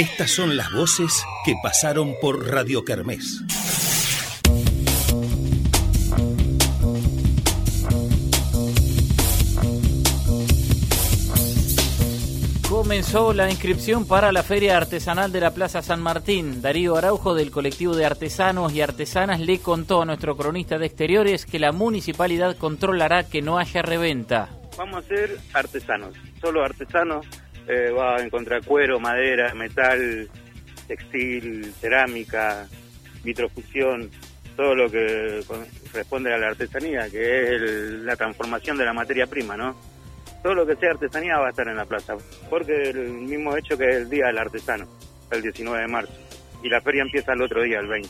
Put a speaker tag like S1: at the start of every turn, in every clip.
S1: Estas son las voces que pasaron por Radio Kermés.
S2: Comenzó la inscripción para la Feria Artesanal de la Plaza San Martín. Darío Araujo del colectivo de artesanos y artesanas le contó a nuestro cronista de exteriores que la municipalidad controlará que no haya reventa.
S3: Vamos a ser artesanos, solo artesanos. Eh, va a encontrar cuero, madera, metal, textil, cerámica, vitrofusión, todo lo que responde a la artesanía, que es la transformación de la materia prima, ¿no? todo lo que sea artesanía va a estar en la plaza, porque el mismo hecho que el Día del Artesano, el 19 de marzo, y la feria empieza el otro día, el 20.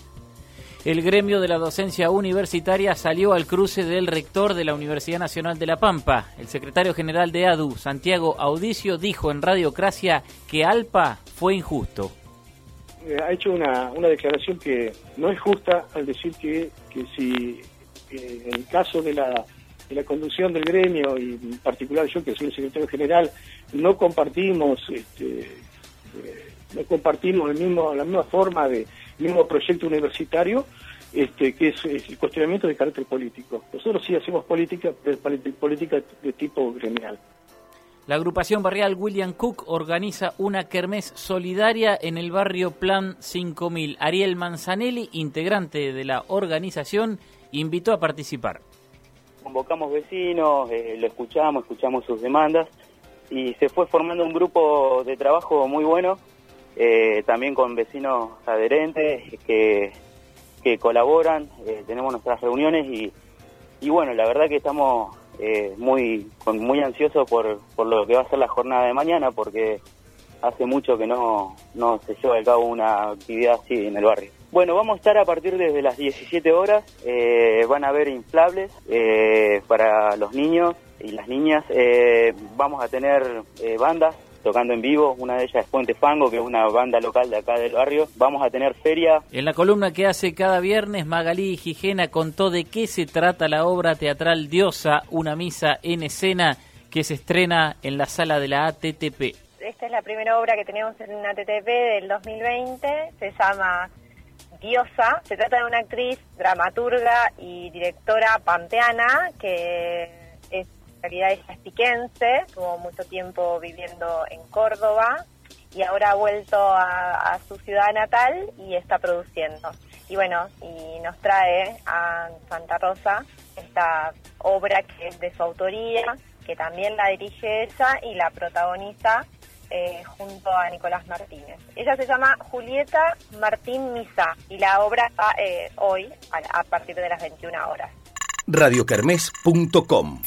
S2: El gremio de la docencia universitaria salió al cruce del rector de la Universidad Nacional de La Pampa. El secretario general de ADU, Santiago Audicio, dijo en Radiocracia que ALPA fue injusto.
S4: Eh, ha hecho una, una declaración que no es justa al decir que, que si eh, en el caso de la la conducción del gremio y en particular yo que soy el secretario general no compartimos este, eh, compartimos el mismo la misma forma de mismo proyecto universitario este, que es, el cuestionamiento de carácter político. Nosotros sí hacemos política, política de tipo gremial.
S2: La agrupación barrial William Cook organiza una kermés solidaria en el barrio Plan 5000. Ariel Manzanelli, integrante de la organización, invitó a participar
S5: convocamos vecinos, eh, lo escuchamos, escuchamos sus demandas y se fue formando un grupo de trabajo muy bueno, eh, también con vecinos adherentes que, que colaboran, eh, tenemos nuestras reuniones y, y bueno, la verdad que estamos muy, muy ansiosos por, por lo que va a ser la jornada de mañana porque hace mucho que no, no se lleva a cabo una actividad así en el barrio. Bueno, vamos a estar a partir desde las 17 horas, eh, van a haber inflables eh, para los niños y las niñas, eh, vamos a tener bandas tocando en vivo, una de ellas es Puente Fango, que es una banda local de acá del barrio. Vamos a tener feria.
S2: En la columna que hace cada viernes, Magalí Gijena contó de qué se trata la obra teatral Diosa, una misa en escena que se estrena en la sala de la ATTP.
S6: Esta es la primera obra que tenemos en la ATTP del 2020, se llama Diosa. Se trata de una actriz, dramaturga y directora pampeana que es, realidad es piquense, tuvo mucho tiempo viviendo en Córdoba y ahora ha vuelto a, su ciudad natal y está produciendo. Y bueno, y nos trae a Santa Rosa esta obra que es de su autoría, que también la dirige ella y la protagoniza eh, junto a Nicolás Martínez. Ella se llama Julieta Martín Misa y la obra está eh, hoy a partir de las 21 horas.
S1: radiocarmes.com